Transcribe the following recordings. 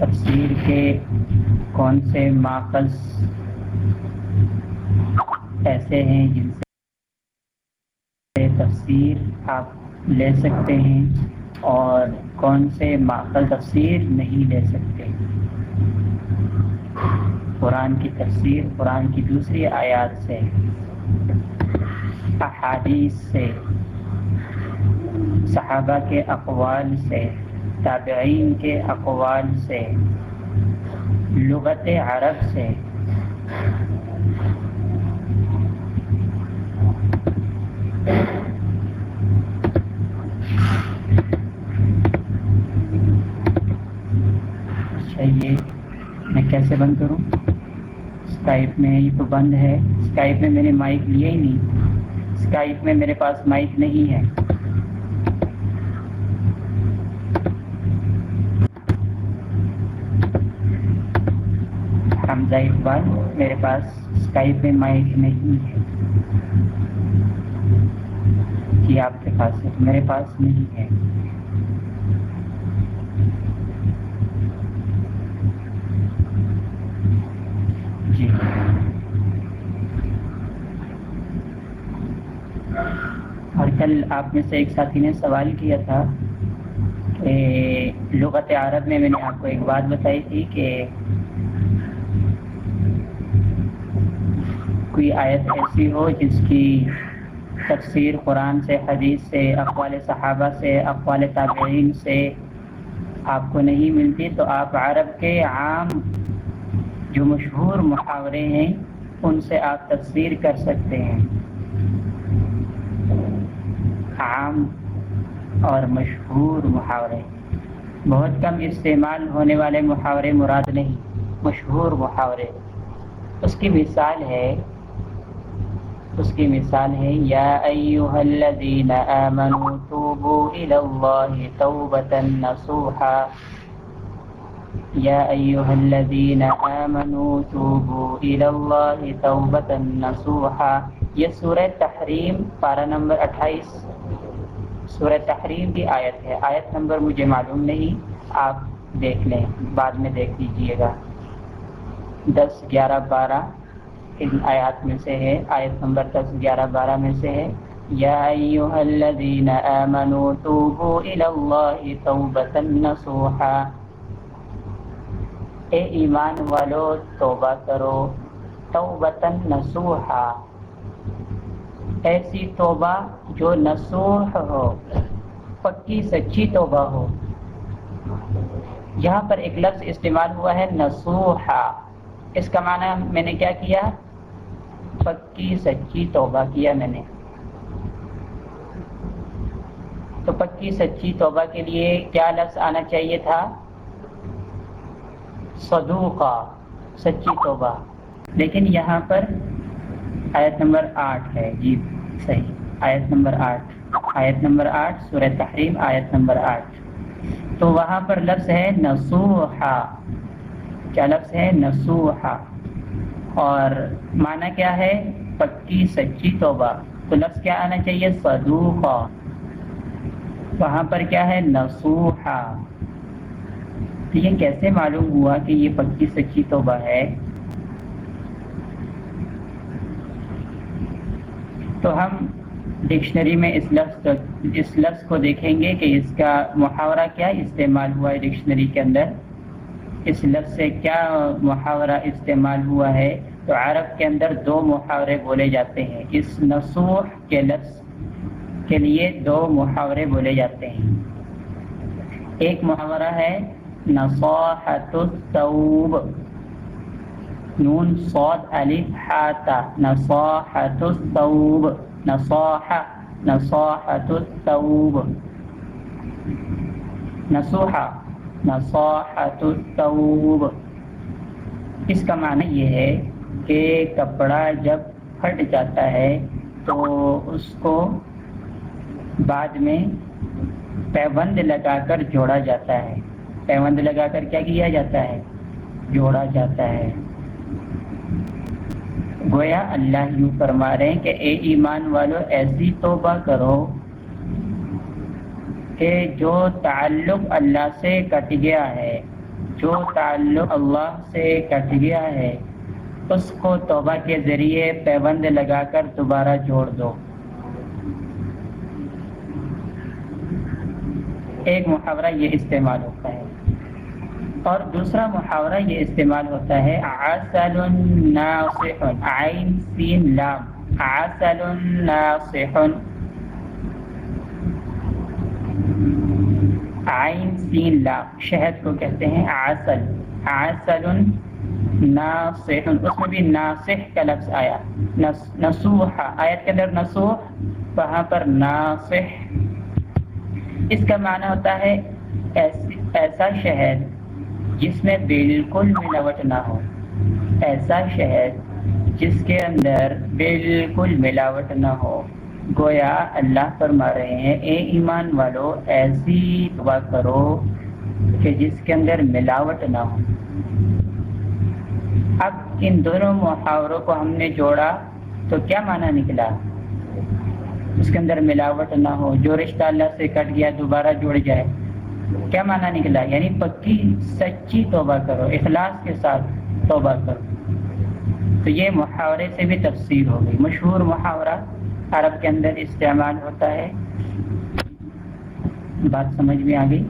تفسیر کے کون سے ماخذ ایسے ہیں جن سے تفسیر آپ لے سکتے ہیں اور کون سے ماخذ تفسیر نہیں لے سکتے؟ قرآن کی تفسیر، قرآن کی دوسری آیات سے، احادیث سے، صحابہ کے اقوال سے تابعین کے اقوال سے، لغت عرب سے۔ اچھا، یہ میں کیسے بند کروں؟ اسکائپ میں یہ تو بند ہے۔ اسکائپ میں میں نے مائک لیا ہی نہیں۔ اسکائپ میں میرے پاس مائک نہیں ہے۔ حمزہ اقبال میرے پاس اسکائپ میں مائک نہیں ہے۔ جی آپ کے پاس ہے۔ میرے پاس نہیں ہے۔ جی۔ اور کل آپ میں سے ایک ساتھی نے سوال کیا تھا کہ لغت عرب میں میں نے آپ کو ایک بات بتائی تھی کہ کوئی آیت ایسی ہو جس کی تفسیر قرآن سے، حدیث سے، اقوال صحابہ سے، اقوال تابعین سے آپ کو نہیں ملتی، تو آپ عرب کے عام جو مشہور محاورے ہیں، ان سے آپ تفسیر کر سکتے ہیں۔ عام اور مشہور محاورے۔ بہت کم استعمال ہونے والے محاورے مراد نہیں، مشہور محاورے۔ اس کی مثال ہے اس کی مثال ہے، یا ایوہ الذین آمنوا توبوا الاللہ توبتا نصوحا۔ یا ایوہ الذین آمنوا توبوا الاللہ توبتا نصوحا۔ یہ سورہ تحریم پارہ نمبر اٹھائیس، سورہ تحریم کی آیت ہے۔ آیت نمبر مجھے معلوم نہیں، آپ دیکھ لیں، بعد میں دیکھ لیجیے گا۔ دس، گیارہ، بارہ۔ ان آیات میں سے ہے۔ آیت نمبر دس، گیارہ، بارہ میں سے ہے۔ یا ایوہ الذین آمنوا توبوا الاللہ توبتا نصوحا۔ اے ایمان والو، توبہ کرو۔ توبتا نصوحا۔ ایسی توبہ جو نصوح ہو، پکی، سچی توبہ ہو۔ یہاں پر ایک لفظ استعمال ہوا ہے، نصوحا۔ اس کا معنی میں نے کیا کیا؟ پکی سچی توبہ کیا میں نے۔ تو پکی سچی توبہ کے لیے کیا لفظ آنا چاہیے تھا؟ صدوقہ سچی توبہ۔ لیکن یہاں پر آیت نمبر آٹھ ہے۔ جی صحیح۔ آیت نمبر آٹھ۔ آیت نمبر آٹھ، سورہ تحریم، آیت نمبر آٹھ۔ تو وہاں پر لفظ ہے نسوحا کیا لفظ ہے؟ نسوحا اور معنی کیا ہے؟ پکی، سچی توبہ۔ تو لفظ کیا آنا چاہیے؟ صدوقہ۔ وہاں پر کیا ہے؟ نسوحا تو یہ کیسے معلوم ہوا کہ یہ پکی، سچی توبہ ہے؟ تو ہم ڈکشنری میں اس لفظ اس لفظ کو دیکھیں گے کہ اس کا محاورہ کیا استعمال ہوا ہے ڈکشنری کے اندر۔ اس لفظ سے کیا محاورہ استعمال ہوا ہے؟ تو عرب کے اندر دو محاورے بولے جاتے ہیں۔ اس نصوح کے لفظ کے لیے دو محاورے بولے جاتے ہیں۔ ایک محاورہ ہے نصاحت الثوب نون صاد الف حاتا نصاحت الثوب نصاح نصاحت الثوب نصوحا نصاحت الثوب۔ اس کا معنی یہ ہے کہ کپڑا جب پھٹ جاتا ہے تو اس کو بعد میں پیوند لگا کر جوڑا جاتا ہے۔ پیوند لگا کر کیا کیا جاتا ہے؟ جوڑا جاتا ہے۔ گویا اللہ یوں فرما رہے ہیں کہ اے ایمان والو، ایسی توبہ کرو کہ جو تعلق اللہ سے کٹ گیا ہے، جو تعلق اللہ سے کٹ گیا ہے، اس کو توبہ کے ذریعے پیبند لگا کر دوبارہ جوڑ دو۔ ایک محاورہ یہ استعمال ہوتا ہے۔ اور دوسرا محاورہ یہ استعمال ہوتا ہے، عسل ناصح، عین سین لام۔ عسل ناصح۔ عین سین لام شہد کو کہتے ہیں عسل۔ عسل ناصح، اس میں بھی ناصح کا لفظ آیا۔ نسوح آیت کے اندر نسوح وہاں پر ناصح۔ اس کا معنی ہوتا ہے ایسا شہد جس میں بالکل ملاوٹ نہ ہو۔ ایسا شہد جس کے اندر بالکل ملاوٹ نہ ہو۔ گویا اللہ فرما رہے ہیں، اے ایمان والو، ایسی دعا کرو کہ جس کے اندر ملاوٹ نہ ہو۔ اب ان دونوں محاوروں کو ہم نے جوڑا تو کیا معنی نکلا؟ اس کے اندر ملاوٹ نہ ہو، جو رشتہ اللہ سے کٹ گیا، دوبارہ جڑ جائے۔ کیا معنی نکلا؟ یعنی پکی، سچی توبہ کرو، اخلاص کے ساتھ توبہ کرو۔ تو یہ محاورے سے بھی تفسیر ہو گئی، مشہور محاورہ عرب کے اندر استعمال ہوتا ہے۔ بات سمجھ میں آ گئی؟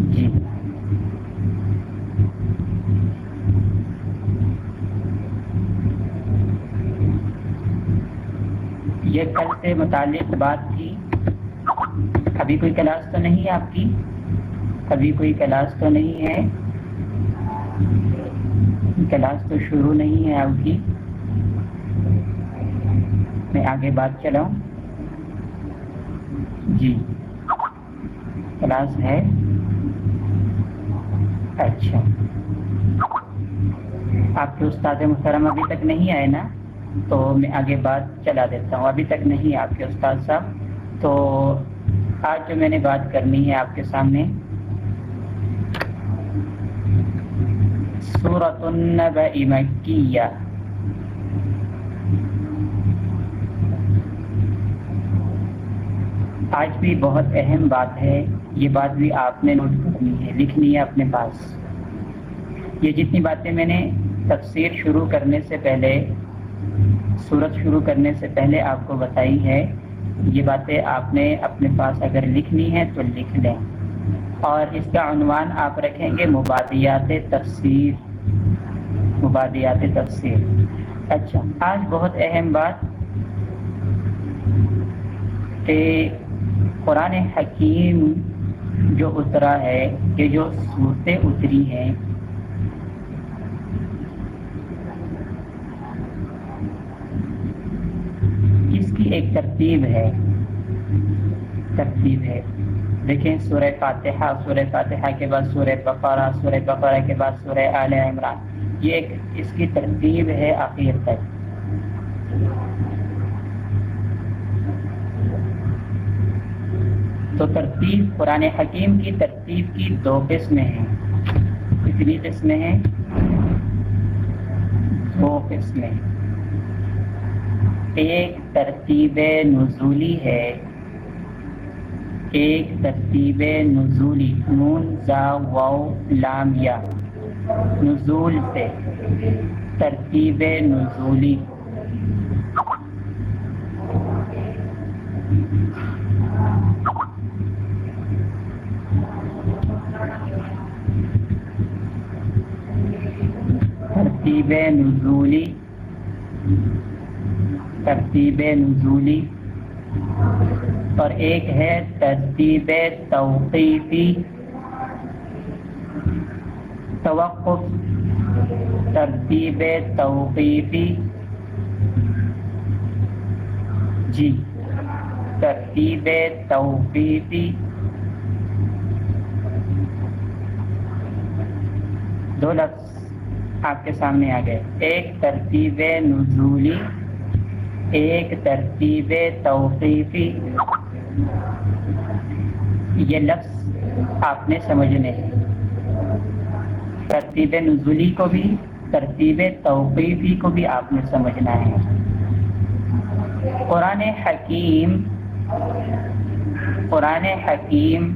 جی۔ یہ کل سے متعلق بات تھی۔ ابھی کوئی کلاس تو نہیں ہے آپ کی؟ ابھی کوئی کلاس تو نہیں ہے؟ کلاس تو شروع نہیں ہے آپ کی میں آگے بات چلاؤں۔ جی۔ کلاس ہے۔ اچھا۔ آپ کے استاد محترم ابھی تک نہیں آئے نا؟ تو میں آگے بات چلا دیتا ہوں۔ ابھی تک نہیں، آپ کے استاد صاحب۔ تو آج جو میں نے بات کرنی ہے آپ کے سامنے سورت مکیہ آج بھی بہت اہم بات ہے، یہ بات بھی آپ نے نوٹ کرنی ہے، لکھنی ہے اپنے پاس۔ یہ جتنی باتیں میں نے تفسیر شروع کرنے سے پہلے صورت شروع کرنے سے پہلے آپ کو بتائی ہے، یہ باتیں آپ نے اپنے پاس اگر لکھنی ہے تو لکھ لیں۔ اور اس کا عنوان آپ رکھیں گے مبادیات تفسیر۔ مبادیات تفسیر۔ اچھا آج بہت اہم بات کہ قرآن حکیم جو اترا ہے، کہ جو صورتیں اتری ہیں کی ایک ترتیب ہے؟ ترتیب ہے۔ دیکھیں سورہ فاتحہ سورہ فاتحہ کے بعد سورہ بقرہ سورہ بقرہ کے بعد سورہ آل عمران۔ یہ ایک اس کی ترتیب ہے آخر تک۔ تو ترتیب قرآن حکیم کی ترتیب کی دو قسمیں ہیں۔ کتنی قسمیں ہیں؟ دو قسمیں۔ ایک ترتیب نزولی ہے۔ ایک ترتیب نزولی نون زا واؤ لام یا۔ نزول سے۔ ترتیب نزولی۔ ترتیب نزولی۔ ترتیب نزولی۔ اور ایک ہے ترتیب توقیفی توقف، ترتیب توقیفی جی ترتیب توقیفی دو لفظ آپ کے سامنے آ گئے۔ ایک ترتیب نزولی، ایک ترتیب توقیفی یہ لفظ آپ نے سمجھنے ترتیب نزولی کو بھی، ترتیب توقیفی کو بھی آپ نے سمجھنا ہے۔ قرآن حکیم قرآن حکیم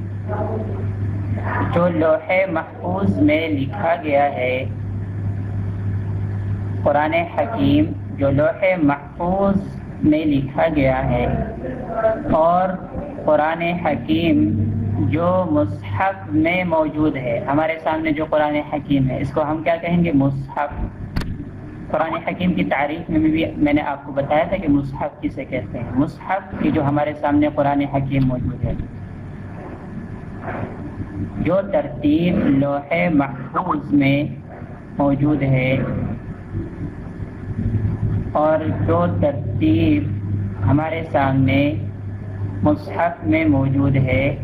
جو لوح محفوظ میں لکھا گیا ہے، قرآن حکیم جو لوح محفوظ میں لکھا گیا ہے۔ اور قرآن حکیم جو مصحف میں موجود ہے، ہمارے سامنے جو قرآن حکیم ہے، اس کو ہم کیا کہیں گے؟ مصحف۔ قرآن حکیم کی تعریف میں بھی میں نے آپ کو بتایا تھا کہ مصحف کسے کہتے ہیں؟ مصحف کی جو ہمارے سامنے قرآن حکیم موجود ہے۔ جو ترتیب لوح محفوظ میں موجود ہے اور جو ترتیب ہمارے سامنے مصحف میں موجود ہے۔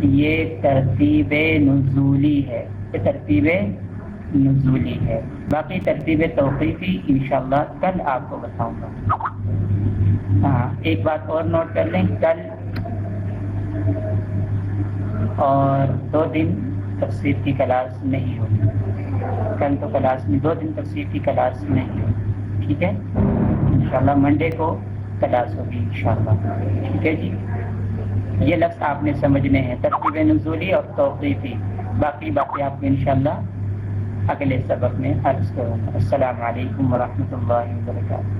یہ ترتیب نزولی ہے۔ یہ ترتیب نزولی ہے۔ باقی ترتیب توقیفی انشاءاللہ کل آپ کو بتاؤں گا۔ ہاں ایک بات اور نوٹ کر لیں۔ کل اور دو دن تفسیر کی کلاس نہیں ہوگی۔ کل تو کلاس میں دو دن تفسیر کی کلاس نہیں ہوگی۔ ٹھیک ہے؟ انشاءاللہ منڈے کو کلاس ہوگی انشاءاللہ۔ ٹھیک ہے جی؟ یہ لفظ آپ نے سمجھنے ہیں ترتیب نزولی اور توقیفی۔ باقی باقی آپ کو انشاءاللہ اگلے سبق میں عرض کروں۔ گا السلام علیکم ورحمۃ اللہ وبرکاتہ۔